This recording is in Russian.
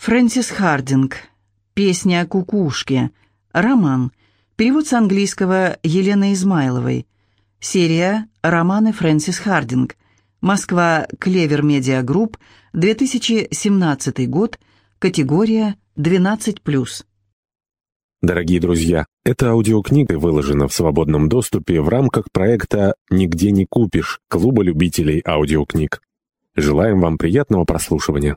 Фрэнсис Хардинг. Песня о кукушке. Роман. Перевод с английского Елены Измайловой. Серия «Романы Фрэнсис Хардинг». Москва. Клевер Медиа Групп. 2017 год. Категория 12+. Дорогие друзья, эта аудиокнига выложена в свободном доступе в рамках проекта «Нигде не купишь» Клуба любителей аудиокниг. Желаем вам приятного прослушивания.